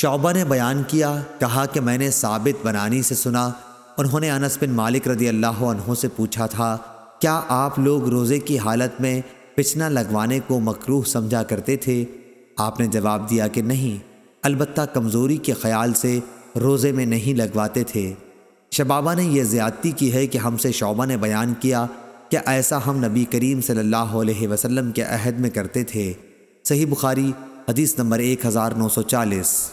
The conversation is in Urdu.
شعبہ نے بیان کیا، کہا کہ میں نے ثابت بنانی سے سنا۔ انہوں نے انس بن مالک رضی اللہ عنہ سے پوچھا تھا، کیا آپ لوگ روزے کی حالت میں پچنا لگوانے کو مکروح سمجھا کرتے تھے؟ آپ نے جواب دیا کہ نہیں۔ البتہ کمزوری کے خیال سے روزے میں نہیں لگواتے تھے۔ شبابہ نے یہ زیادتی کی ہے کہ ہم سے شعبہ نے بیان کیا کہ ایسا ہم نبی کریم صلی اللہ علیہ وسلم کے عہد میں کرتے تھے۔ صحیح بخاری، حدیث نمبر ایک ہزار نو سو چالیس۔